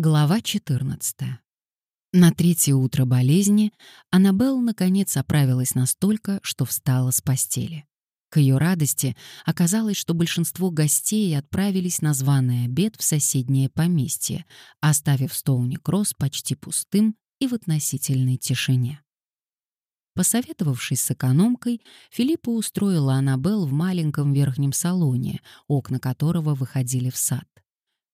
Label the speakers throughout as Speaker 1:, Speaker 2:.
Speaker 1: Глава 14. На третье утро болезни Аннабелл наконец оправилась настолько, что встала с постели. К ее радости оказалось, что большинство гостей отправились на званый обед в соседнее поместье, оставив Стоуни-Кросс почти пустым и в относительной тишине. Посоветовавшись с экономкой, Филиппа устроила Аннабелл в маленьком верхнем салоне, окна которого выходили в сад.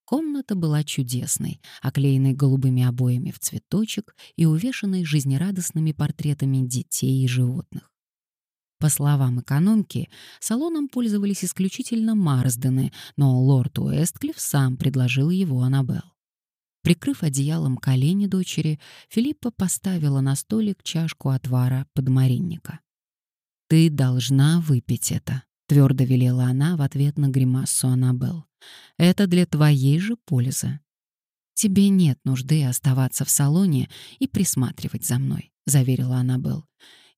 Speaker 1: Комната была чудесной, оклеенной голубыми обоями в цветочек и увешанной жизнерадостными портретами детей и животных. По словам экономки, салоном пользовались исключительно Марсдены, но лорд Уэстклифф сам предложил его Аннабелл. Прикрыв одеялом колени дочери, Филиппа поставила на столик чашку отвара подмаринника. «Ты должна выпить это», — твердо велела она в ответ на гримасу Аннабелл. «Это для твоей же пользы. Тебе нет нужды оставаться в салоне и присматривать за мной», — заверила Аннабелл.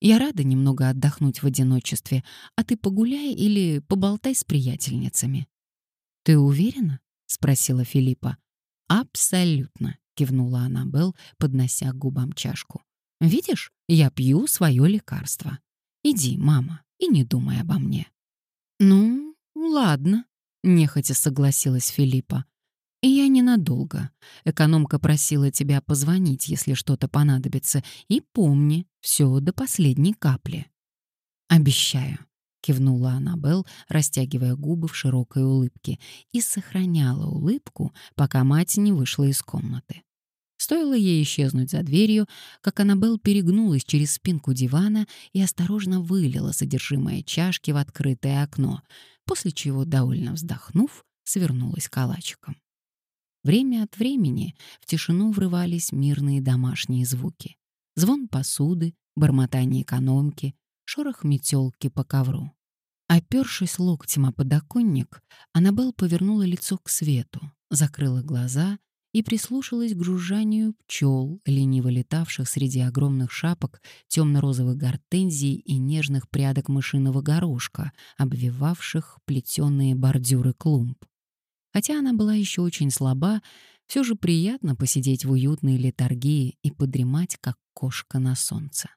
Speaker 1: «Я рада немного отдохнуть в одиночестве, а ты погуляй или поболтай с приятельницами». «Ты уверена?» — спросила Филиппа. «Абсолютно», — кивнула Аннабелл, поднося к губам чашку. «Видишь, я пью свое лекарство. Иди, мама, и не думай обо мне». «Ну, ладно», — нехотя согласилась Филиппа. «И я ненадолго. Экономка просила тебя позвонить, если что-то понадобится. И помни, все до последней капли». «Обещаю», — кивнула Аннабелл, растягивая губы в широкой улыбке, и сохраняла улыбку, пока мать не вышла из комнаты. Стоило ей исчезнуть за дверью, как Аннабелл перегнулась через спинку дивана и осторожно вылила содержимое чашки в открытое окно, после чего, довольно вздохнув, свернулась калачиком. Время от времени в тишину врывались мирные домашние звуки. Звон посуды, бормотание экономки, шорох метелки по ковру. Опершись локтем о подоконник, Аннабелл повернула лицо к свету, закрыла глаза и прислушалась к жужжанию пчел, лениво летавших среди огромных шапок темно-розовых гортензий и нежных прядок мышиного горошка, обвивавших плетеные бордюры клумб. Хотя она была еще очень слаба, все же приятно посидеть в уютной летаргии и подремать, как кошка на солнце.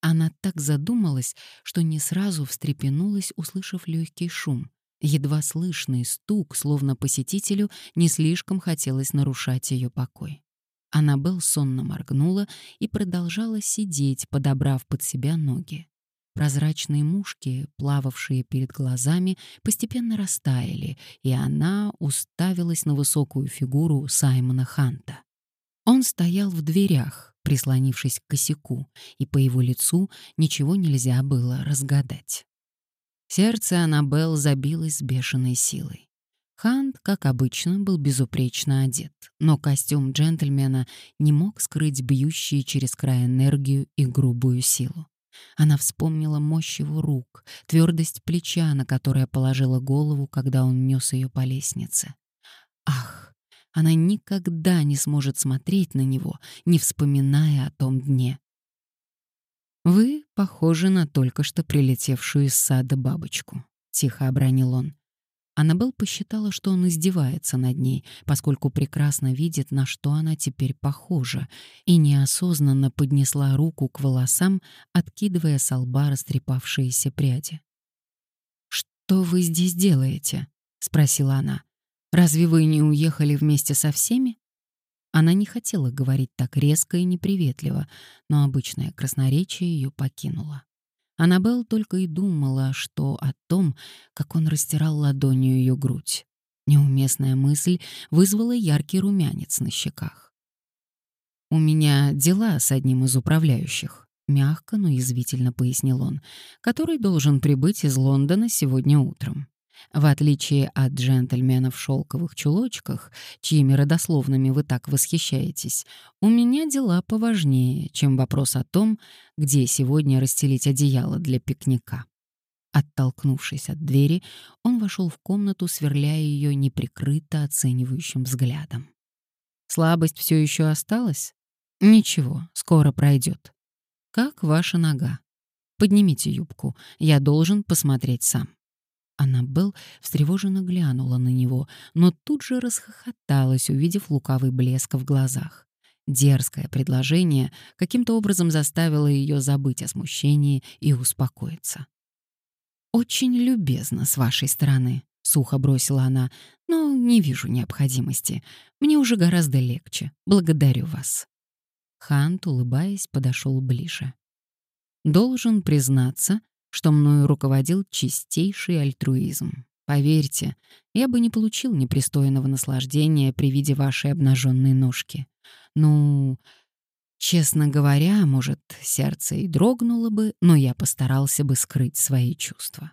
Speaker 1: Она так задумалась, что не сразу встрепенулась, услышав легкий шум. Едва слышный стук, словно посетителю, не слишком хотелось нарушать ее покой. Аннабелл сонно моргнула и продолжала сидеть, подобрав под себя ноги. Прозрачные мушки, плававшие перед глазами, постепенно растаяли, и она уставилась на высокую фигуру Саймона Ханта. Он стоял в дверях, прислонившись к косяку, и по его лицу ничего нельзя было разгадать. Сердце Аннабелл забилось с бешеной силой. Хант, как обычно, был безупречно одет, но костюм джентльмена не мог скрыть бьющие через край энергию и грубую силу. Она вспомнила мощь его рук, твердость плеча, на которое положила голову, когда он нес ее по лестнице. Ах, она никогда не сможет смотреть на него, не вспоминая о том дне. «Вы похожи на только что прилетевшую из сада бабочку», — тихо обронил он. Аннабелл посчитала, что он издевается над ней, поскольку прекрасно видит, на что она теперь похожа, и неосознанно поднесла руку к волосам, откидывая с лба растрепавшиеся пряди. «Что вы здесь делаете?» — спросила она. «Разве вы не уехали вместе со всеми?» Она не хотела говорить так резко и неприветливо, но обычное красноречие ее покинуло. Аннабелл только и думала, что о том, как он растирал ладонью ее грудь. Неуместная мысль вызвала яркий румянец на щеках. «У меня дела с одним из управляющих», — мягко, но язвительно пояснил он, «который должен прибыть из Лондона сегодня утром. В отличие от джентльменов в шелковых чулочках, чьими родословными вы так восхищаетесь, у меня дела поважнее, чем вопрос о том, где сегодня расстелить одеяло для пикника. Оттолкнувшись от двери, он вошел в комнату, сверляя ее неприкрыто оценивающим взглядом. Слабость все еще осталась? Ничего, скоро пройдет. Как ваша нога? Поднимите юбку, я должен посмотреть сам. Аннабелл встревоженно глянула на него, но тут же расхохоталась, увидев лукавый блеск в глазах. Дерзкое предложение каким-то образом заставило ее забыть о смущении и успокоиться. «Очень любезно с вашей стороны», — сухо бросила она, — «но не вижу необходимости. Мне уже гораздо легче. Благодарю вас». Хант, улыбаясь, подошел ближе. «Должен признаться, что мною руководил чистейший альтруизм. Поверьте, я бы не получил непристойного наслаждения при виде вашей обнаженной ножки. Ну, честно говоря, может, сердце и дрогнуло бы, но я постарался бы скрыть свои чувства.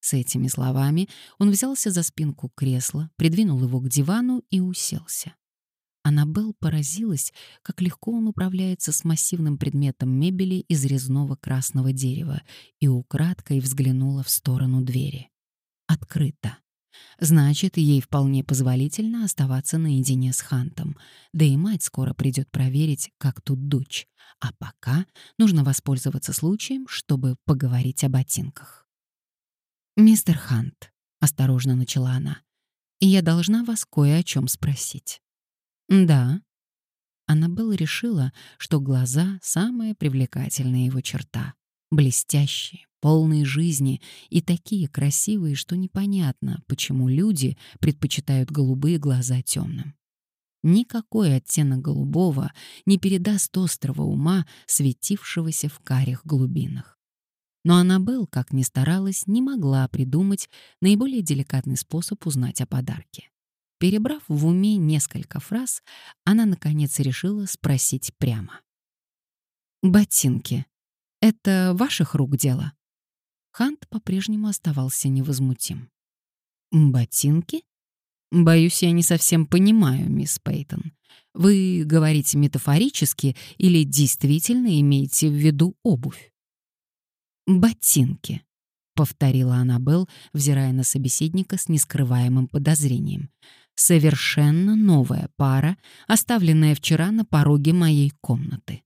Speaker 1: С этими словами он взялся за спинку кресла, придвинул его к дивану и уселся. Аннабелл поразилась, как легко он управляется с массивным предметом мебели из резного красного дерева, и украдкой взглянула в сторону двери. Открыто. Значит, ей вполне позволительно оставаться наедине с Хантом. Да и мать скоро придет проверить, как тут дочь. А пока нужно воспользоваться случаем, чтобы поговорить о ботинках. «Мистер Хант», — осторожно начала она, — «я должна вас кое о чем спросить». «Да». Аннабелл решила, что глаза — самая привлекательная его черта. Блестящие, полные жизни и такие красивые, что непонятно, почему люди предпочитают голубые глаза темным. Никакой оттенок голубого не передаст острого ума, светившегося в карих глубинах. Но Аннабелл, как ни старалась, не могла придумать наиболее деликатный способ узнать о подарке. Перебрав в уме несколько фраз, она, наконец, решила спросить прямо. «Ботинки. Это ваших рук дело?» Хант по-прежнему оставался невозмутим. «Ботинки? Боюсь, я не совсем понимаю, мисс Пейтон. Вы говорите метафорически или действительно имеете в виду обувь?» «Ботинки», — повторила Аннабелл, взирая на собеседника с нескрываемым подозрением совершенно новая пара, оставленная вчера на пороге моей комнаты.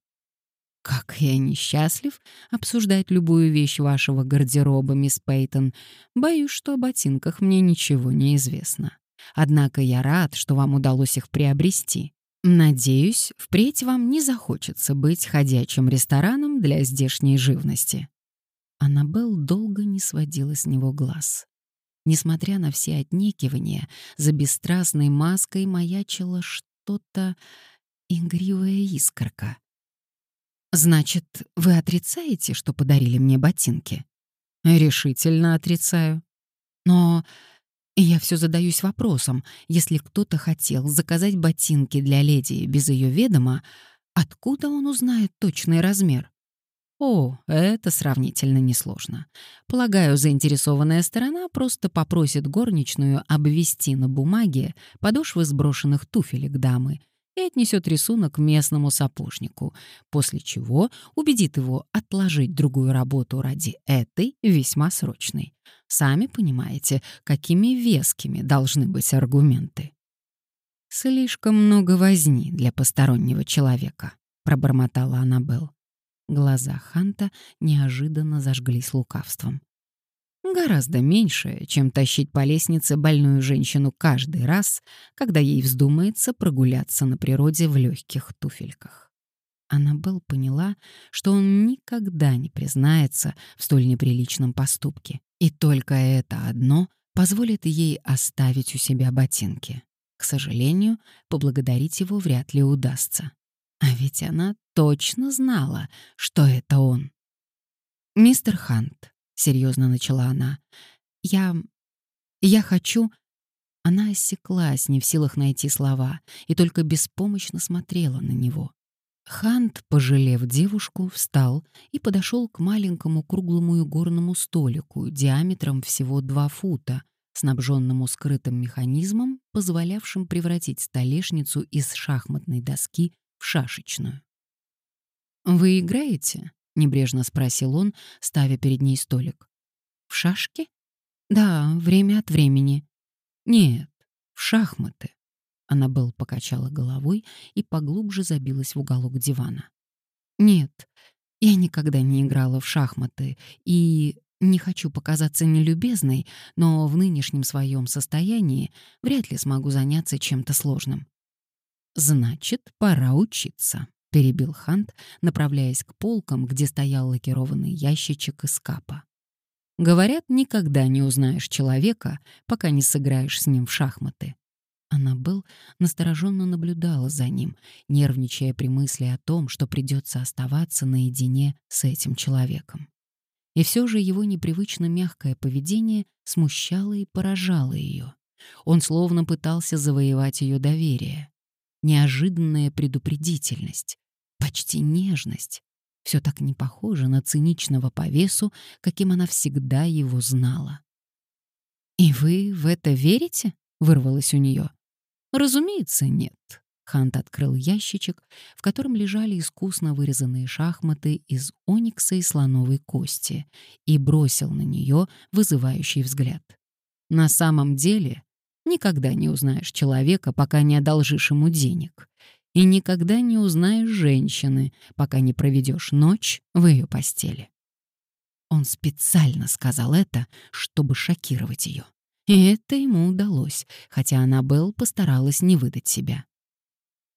Speaker 1: Как я несчастлив обсуждать любую вещь вашего гардероба, мисс Пейтон. Боюсь, что о ботинках мне ничего не известно. Однако я рад, что вам удалось их приобрести. Надеюсь, впредь вам не захочется быть ходячим рестораном для здешней живности. Аннабелл долго не сводила с него глаз. Несмотря на все отнекивания, за бесстрастной маской маячило что-то игривая искорка. «Значит, вы отрицаете, что подарили мне ботинки?» «Решительно отрицаю. Но я все задаюсь вопросом, если кто-то хотел заказать ботинки для леди без ее ведома, откуда он узнает точный размер?» О, это сравнительно несложно. Полагаю, заинтересованная сторона просто попросит горничную обвести на бумаге подошвы сброшенных туфелек дамы и отнесет рисунок местному сапожнику, после чего убедит его отложить другую работу ради этой весьма срочной. Сами понимаете, какими вескими должны быть аргументы. «Слишком много возни для постороннего человека», — пробормотала Аннабелл. Глаза Ханта неожиданно зажглись лукавством. Гораздо меньше, чем тащить по лестнице больную женщину каждый раз, когда ей вздумается прогуляться на природе в легких туфельках. Аннабелл поняла, что он никогда не признается в столь неприличном поступке, и только это одно позволит ей оставить у себя ботинки. К сожалению, поблагодарить его вряд ли удастся. А ведь она точно знала, что это он. «Мистер Хант», — серьезно начала она, — «я... я хочу...» Она осеклась, не в силах найти слова, и только беспомощно смотрела на него. Хант, пожалев девушку, встал и подошел к маленькому круглому игорному столику диаметром всего два фута, снабженному скрытым механизмом, позволявшим превратить столешницу из шахматной доски в шашечную. «Вы играете?» — небрежно спросил он, ставя перед ней столик. «В шашки?» «Да, время от времени». «Нет, в шахматы». Аннабелл покачала головой и поглубже забилась в уголок дивана. «Нет, я никогда не играла в шахматы, и Не хочу показаться нелюбезной, но в нынешнем своем состоянии вряд ли смогу заняться чем-то сложным. Значит, пора учиться, перебил Хант, направляясь к полкам, где стоял лакированный ящичек из капа. Говорят, никогда не узнаешь человека, пока не сыграешь с ним в шахматы. Аннабелл настороженно наблюдала за ним, нервничая при мысли о том, что придется оставаться наедине с этим человеком. И все же его непривычно мягкое поведение смущало и поражало ее. Он словно пытался завоевать ее доверие. Неожиданная предупредительность, почти нежность. Все так не похоже на циничного повесу, каким она всегда его знала. «И вы в это верите?» — вырвалось у нее. Разумеется, нет. Хант открыл ящичек, в котором лежали искусно вырезанные шахматы из оникса и слоновой кости, и бросил на нее вызывающий взгляд. На самом деле, никогда не узнаешь человека, пока не одолжишь ему денег, и никогда не узнаешь женщины, пока не проведешь ночь в ее постели. Он специально сказал это, чтобы шокировать ее. И это ему удалось, хотя Аннабелл постаралась не выдать себя.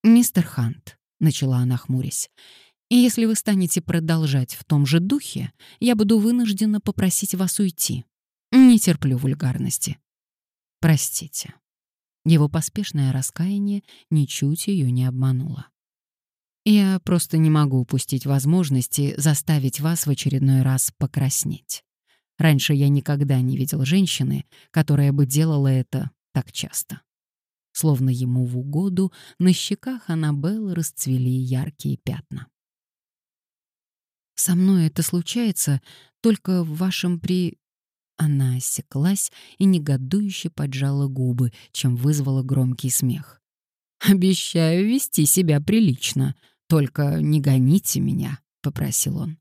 Speaker 1: «Мистер Хант», — начала она, хмурясь, «и если вы станете продолжать в том же духе, я буду вынуждена попросить вас уйти. Не терплю вульгарности». «Простите». Его поспешное раскаяние ничуть ее не обмануло. «Я просто не могу упустить возможности заставить вас в очередной раз покраснеть. Раньше я никогда не видел женщины, которая бы делала это так часто. Словно ему в угоду, на щеках Аннабеллы расцвели яркие пятна. «Со мной это случается только в вашем при...» Она осеклась и негодующе поджала губы, чем вызвала громкий смех. «Обещаю вести себя прилично, только не гоните меня», — попросил он.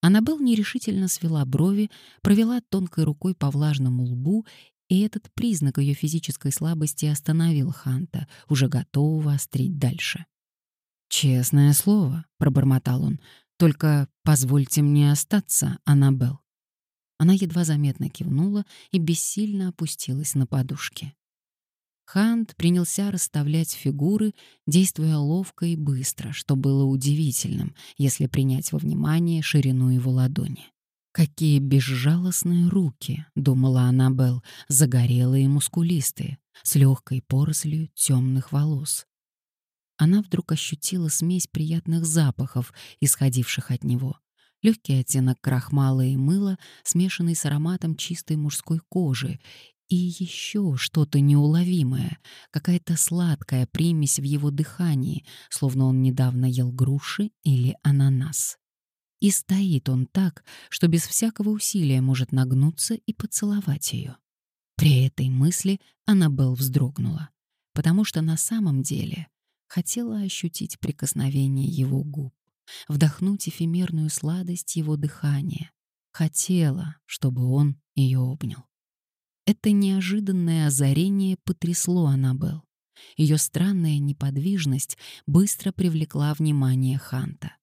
Speaker 1: Аннабелл нерешительно свела брови, провела тонкой рукой по влажному лбу, и этот признак ее физической слабости остановил Ханта, уже готового острить дальше. «Честное слово», — пробормотал он, — «только позвольте мне остаться, Аннабелл». Она едва заметно кивнула и бессильно опустилась на подушки. Хант принялся расставлять фигуры, действуя ловко и быстро, что было удивительным, если принять во внимание ширину его ладони. «Какие безжалостные руки!» — думала Аннабелл, загорелые и мускулистые, с легкой порослью темных волос. Она вдруг ощутила смесь приятных запахов, исходивших от него. Легкий оттенок крахмала и мыла, смешанный с ароматом чистой мужской кожи, и еще что-то неуловимое, какая-то сладкая примесь в его дыхании, словно он недавно ел груши или ананас. И стоит он так, что без всякого усилия может нагнуться и поцеловать ее. При этой мысли Аннабелл вздрогнула, потому что на самом деле хотела ощутить прикосновение его губ, вдохнуть эфемерную сладость его дыхания, хотела, чтобы он ее обнял. Это неожиданное озарение потрясло Аннабелл. Ее странная неподвижность быстро привлекла внимание Ханта.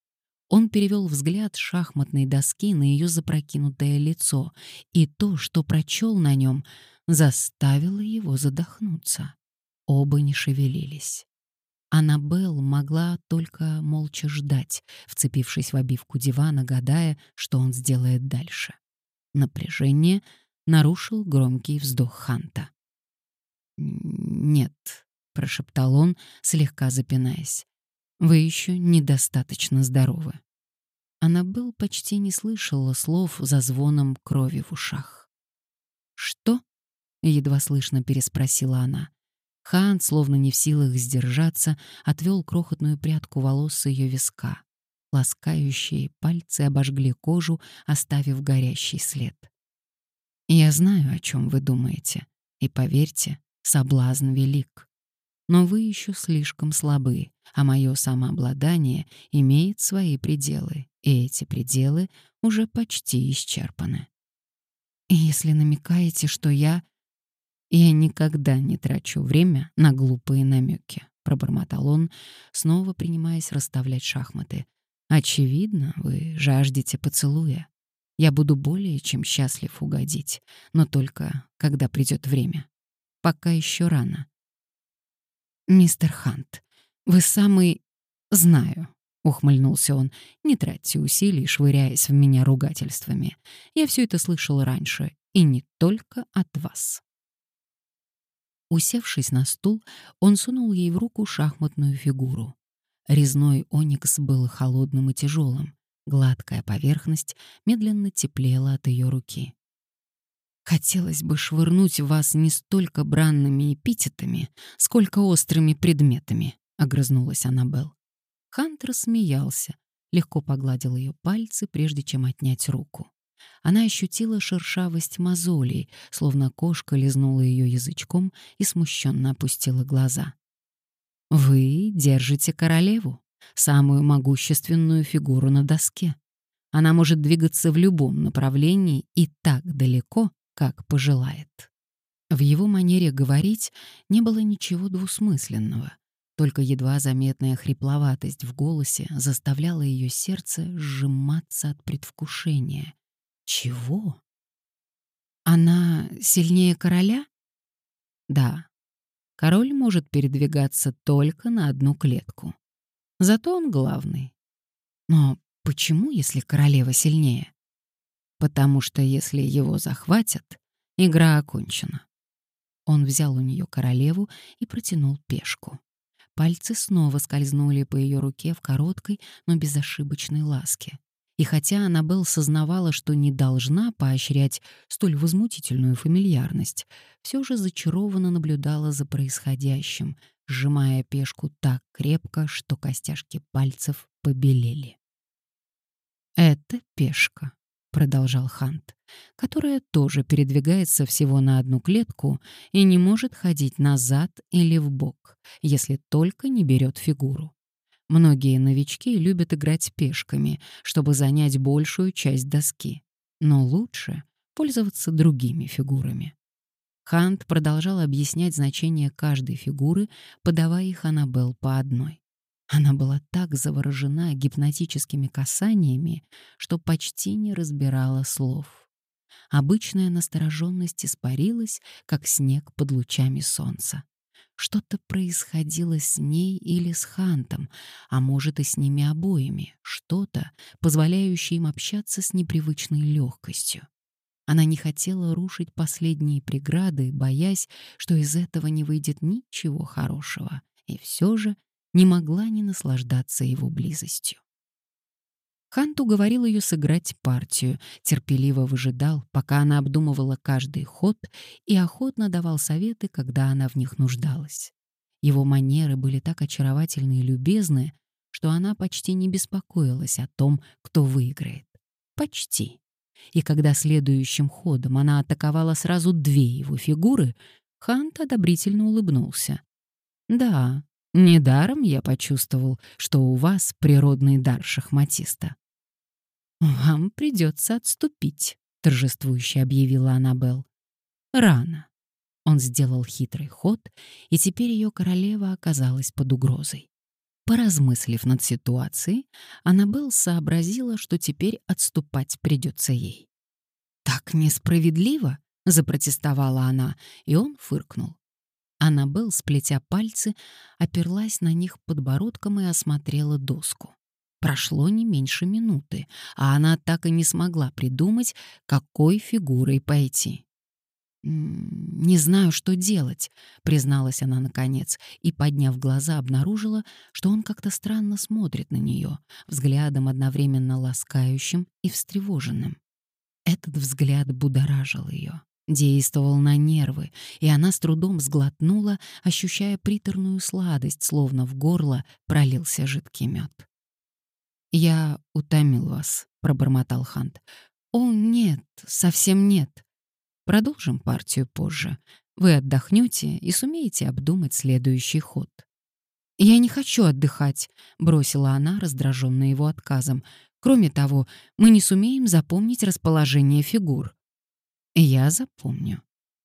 Speaker 1: Он перевел взгляд с шахматной доски на ее запрокинутое лицо, и то, что прочел на нем, заставило его задохнуться. Оба не шевелились. Аннабелл могла только молча ждать, вцепившись в обивку дивана, гадая, что он сделает дальше. Напряжение нарушил громкий вздох Ханта. «Нет», — прошептал он, слегка запинаясь, — «вы еще недостаточно здоровы». Аннабелл почти не слышала слов за звоном крови в ушах. «Что?» — едва слышно переспросила она. Хан, словно не в силах сдержаться, отвел крохотную прядку волос с ее виска. Ласкающие пальцы обожгли кожу, оставив горящий след. Я знаю, о чем вы думаете, и поверьте, соблазн велик. Но вы еще слишком слабы, а мое самообладание имеет свои пределы, и эти пределы уже почти исчерпаны. Если намекаете, что я... Я никогда не трачу время на глупые намеки, пробормотал он, снова принимаясь расставлять шахматы. Очевидно, вы жаждете поцелуя. Я буду более чем счастлив угодить, но только когда придет время. Пока еще рано. «Мистер Хант, вы самый...» «Знаю», — ухмыльнулся он. «Не тратьте усилий, швыряясь в меня ругательствами. Я все это слышал раньше, и не только от вас». Усевшись на стул, он сунул ей в руку шахматную фигуру. Резной оникс был холодным и тяжелым. Гладкая поверхность медленно теплела от ее руки. «Хотелось бы швырнуть вас не столько бранными эпитетами, сколько острыми предметами», — огрызнулась Аннабелл. Хантер смеялся, легко погладил ее пальцы, прежде чем отнять руку. Она ощутила шершавость мозолей, словно кошка лизнула ее язычком и смущенно опустила глаза. «Вы держите королеву, самую могущественную фигуру на доске. Она может двигаться в любом направлении и так далеко, как пожелает». В его манере говорить не было ничего двусмысленного. Только едва заметная хрипловатость в голосе заставляла ее сердце сжиматься от предвкушения. Чего? Она сильнее короля? Да. Король может передвигаться только на одну клетку. Зато он главный. Но почему, если королева сильнее? Потому что если его захватят, игра окончена. Он взял у нее королеву и протянул пешку. Пальцы снова скользнули по ее руке в короткой, но безошибочной ласке. И хотя Аннабелл сознавала, что не должна поощрять столь возмутительную фамильярность, все же зачарованно наблюдала за происходящим, сжимая пешку так крепко, что костяшки пальцев побелели. «Это пешка», — продолжал Хант, «которая тоже передвигается всего на одну клетку и не может ходить назад или в бок, если только не берет фигуру. Многие новички любят играть пешками, чтобы занять большую часть доски. Но лучше пользоваться другими фигурами. Хант продолжал объяснять значение каждой фигуры, подавая их Аннабелл по одной. Она была так заворожена гипнотическими касаниями, что почти не разбирала слов. Обычная настороженность испарилась, как снег под лучами солнца. Что-то происходило с ней или с Хантом, а может и с ними обоими, что-то, позволяющее им общаться с непривычной легкостью. Она не хотела рушить последние преграды, боясь, что из этого не выйдет ничего хорошего, и все же не могла не наслаждаться его близостью. Хант уговорил ее сыграть партию, терпеливо выжидал, пока она обдумывала каждый ход и охотно давал советы, когда она в них нуждалась. Его манеры были так очаровательны и любезны, что она почти не беспокоилась о том, кто выиграет. Почти. И когда следующим ходом она атаковала сразу две его фигуры, Хант одобрительно улыбнулся. «Да, недаром я почувствовал, что у вас природный дар шахматиста. «Вам придется отступить», — торжествующе объявила Аннабелл. «Рано». Он сделал хитрый ход, и теперь ее королева оказалась под угрозой. Поразмыслив над ситуацией, Аннабелл сообразила, что теперь отступать придется ей. «Так несправедливо!» — запротестовала она, и он фыркнул. Аннабелл, сплетя пальцы, оперлась на них подбородком и осмотрела доску. Прошло не меньше минуты, а она так и не смогла придумать, какой фигурой пойти. «Не знаю, что делать», — призналась она наконец, и, подняв глаза, обнаружила, что он как-то странно смотрит на нее, взглядом одновременно ласкающим и встревоженным. Этот взгляд будоражил ее, действовал на нервы, и она с трудом сглотнула, ощущая приторную сладость, словно в горло пролился жидкий мед. «Я утомил вас», — пробормотал Хант. «О, нет, совсем нет. Продолжим партию позже. Вы отдохнете и сумеете обдумать следующий ход». «Я не хочу отдыхать», — бросила она, раздраженная его отказом. «Кроме того, мы не сумеем запомнить расположение фигур». «Я запомню».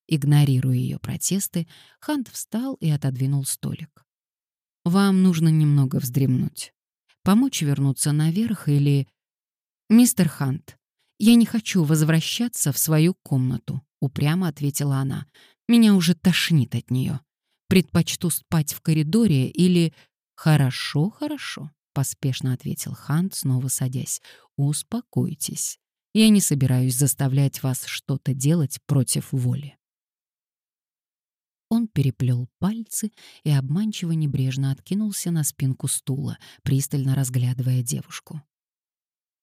Speaker 1: Игнорируя ее протесты, Хант встал и отодвинул столик. «Вам нужно немного вздремнуть. Помочь вернуться наверх или... Мистер Хант, «Я не хочу возвращаться в свою комнату», — упрямо ответила она. «Меня уже тошнит от нее. Предпочту спать в коридоре или...» «Хорошо, хорошо», — поспешно ответил Хант, снова садясь. «Успокойтесь. Я не собираюсь заставлять вас что-то делать против воли». Он переплел пальцы и обманчиво небрежно откинулся на спинку стула, пристально разглядывая девушку.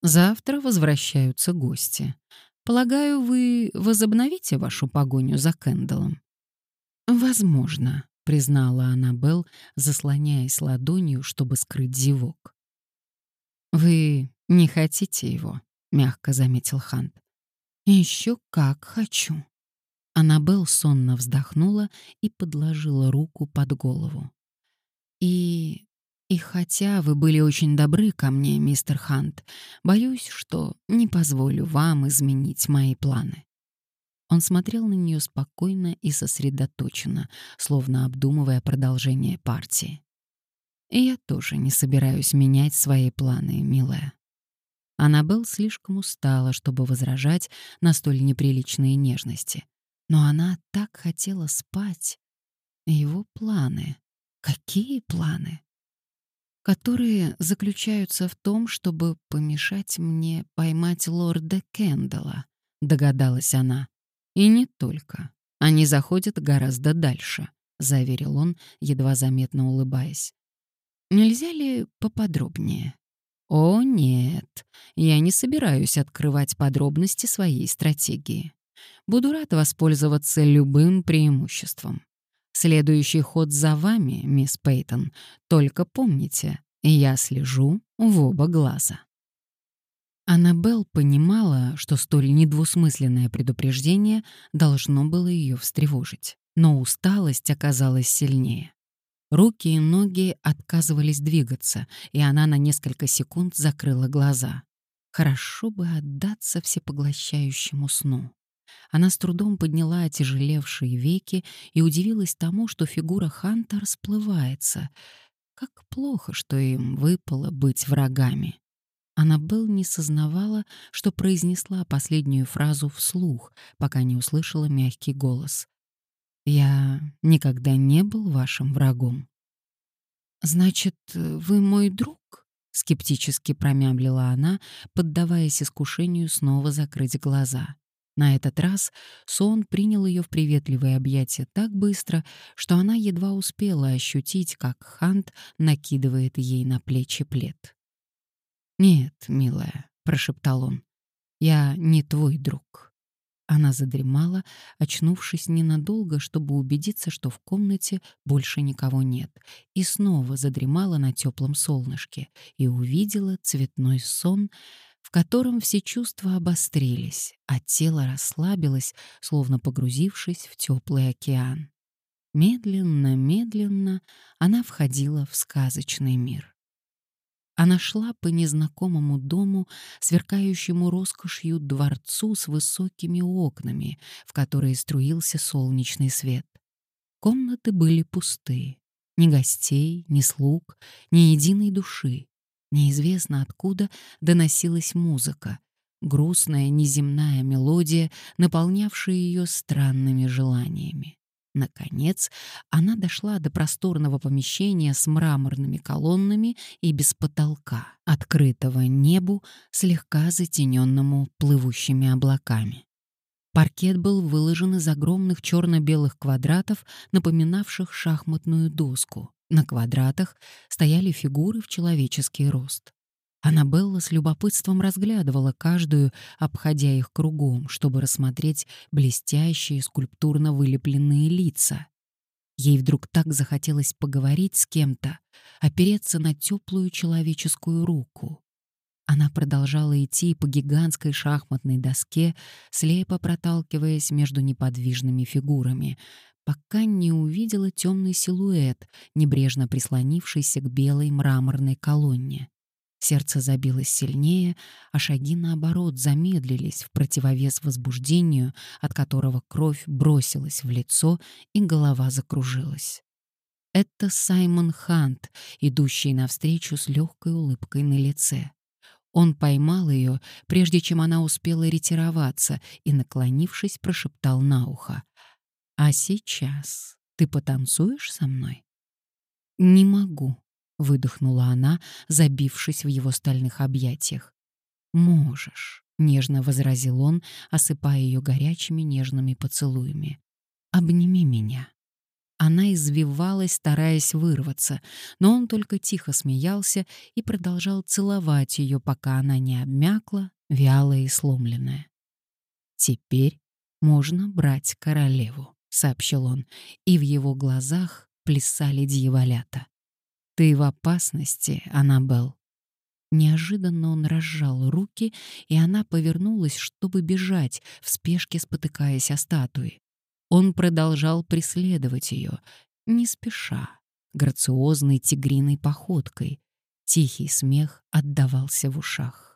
Speaker 1: «Завтра возвращаются гости. Полагаю, вы возобновите вашу погоню за Кэндаллом?» «Возможно», — признала Аннабелл, заслоняясь ладонью, чтобы скрыть зевок. «Вы не хотите его?» — мягко заметил Хант. «Еще как хочу», Аннабелл сонно вздохнула и подложила руку под голову. «И... и хотя вы были очень добры ко мне, мистер Хант, боюсь, что не позволю вам изменить мои планы». Он смотрел на нее спокойно и сосредоточенно, словно обдумывая продолжение партии. «И я тоже не собираюсь менять свои планы, милая». Аннабелл слишком устала, чтобы возражать на столь неприличные нежности. Но она так хотела спать. Его планы. Какие планы? Которые заключаются в том, чтобы помешать мне поймать лорда Кендалла, догадалась она. И не только. Они заходят гораздо дальше, заверил он, едва заметно улыбаясь. Нельзя ли поподробнее? О, нет, я не собираюсь открывать подробности своей стратегии. Буду рад воспользоваться любым преимуществом. Следующий ход за вами, мисс Пейтон. Только помните, я слежу в оба глаза. Аннабелл понимала, что столь недвусмысленное предупреждение должно было ее встревожить. Но усталость оказалась сильнее. Руки и ноги отказывались двигаться, и она на несколько секунд закрыла глаза. Хорошо бы отдаться всепоглощающему сну. Она с трудом подняла отяжелевшие веки и удивилась тому, что фигура Ханта расплывается. Как плохо, что им выпало быть врагами. Аннабелл не сознавала, что произнесла последнюю фразу вслух, пока не услышала мягкий голос. «Я никогда не был вашим врагом». «Значит, вы мой друг?» — скептически промямлила она, поддаваясь искушению снова закрыть глаза. На этот раз сон принял ее в приветливое объятие так быстро, что она едва успела ощутить, как Хант накидывает ей на плечи плед. «Нет, милая», — прошептал он, — «я не твой друг». Она задремала, очнувшись ненадолго, чтобы убедиться, что в комнате больше никого нет, и снова задремала на теплом солнышке и увидела цветной сон — в котором все чувства обострились, а тело расслабилось, словно погрузившись в теплый океан. Медленно, медленно она входила в сказочный мир. Она шла по незнакомому дому, сверкающему роскошью дворцу с высокими окнами, в которые струился солнечный свет. Комнаты были пусты. Ни гостей, ни слуг, ни единой души. Неизвестно откуда доносилась музыка, грустная неземная мелодия, наполнявшая ее странными желаниями. Наконец, она дошла до просторного помещения с мраморными колоннами и без потолка, открытого небу, слегка затененному плывущими облаками. Паркет был выложен из огромных черно-белых квадратов, напоминавших шахматную доску. На квадратах стояли фигуры в человеческий рост. Аннабелла с любопытством разглядывала каждую, обходя их кругом, чтобы рассмотреть блестящие скульптурно вылепленные лица. Ей вдруг так захотелось поговорить с кем-то, опереться на теплую человеческую руку. Она продолжала идти по гигантской шахматной доске, слепо проталкиваясь между неподвижными фигурами, пока не увидела темный силуэт, небрежно прислонившийся к белой мраморной колонне. Сердце забилось сильнее, а шаги, наоборот, замедлились в противовес возбуждению, от которого кровь бросилась в лицо и голова закружилась. Это Саймон Хант, идущий навстречу с легкой улыбкой на лице. Он поймал ее, прежде чем она успела ретироваться, и, наклонившись, прошептал на ухо. «А сейчас ты потанцуешь со мной?» «Не могу», — выдохнула она, забившись в его стальных объятиях. «Можешь», — нежно возразил он, осыпая ее горячими нежными поцелуями. «Обними меня». Она извивалась, стараясь вырваться, но он только тихо смеялся и продолжал целовать ее, пока она не обмякла, вялая и сломленная. «Теперь можно брать королеву», — сообщил он, и в его глазах плясали дьяволята. «Ты в опасности, Аннабелл». Неожиданно он разжал руки, и она повернулась, чтобы бежать, в спешке спотыкаясь о статуи. Он продолжал преследовать ее, не спеша, грациозной тигриной походкой. Тихий смех отдавался в ушах.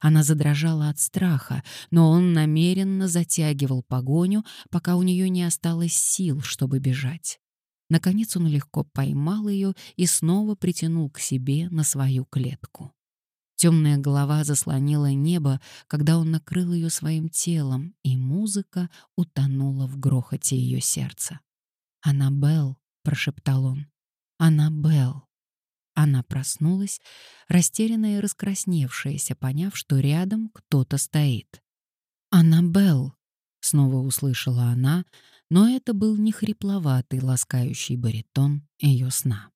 Speaker 1: Она задрожала от страха, но он намеренно затягивал погоню, пока у нее не осталось сил, чтобы бежать. Наконец он легко поймал ее и снова притянул к себе на свою клетку. Темная голова заслонила небо, когда он накрыл ее своим телом, и музыка утонула в грохоте ее сердца. «Аннабелл», — прошептал он, — «Аннабелл». Она проснулась, растерянная и раскрасневшаяся, поняв, что рядом кто-то стоит. «Аннабелл», — снова услышала она, но это был не хрипловатый, ласкающий баритон ее сна.